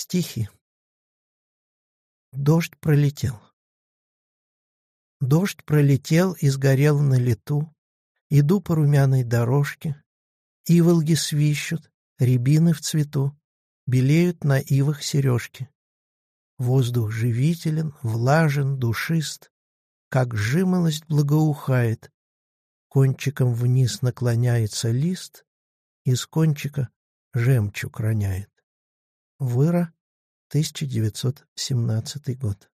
Стихи. Дождь пролетел. Дождь пролетел и сгорел на лету. Иду по румяной дорожке. Иволги свищут, рябины в цвету. Белеют на ивах сережки. Воздух живителен, влажен, душист, Как жимолость благоухает. Кончиком вниз наклоняется лист, Из кончика жемчуг роняет. Выра, 1917 год.